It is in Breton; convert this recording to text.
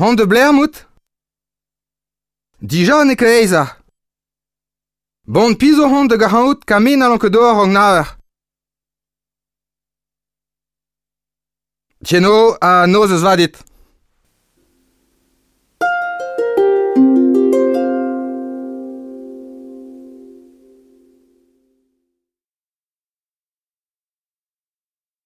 Hon de bler mout Dija ne kreiza. Bon pizo hon de gahaout kamen alon kedor an naer. Tjeno a noz vadit.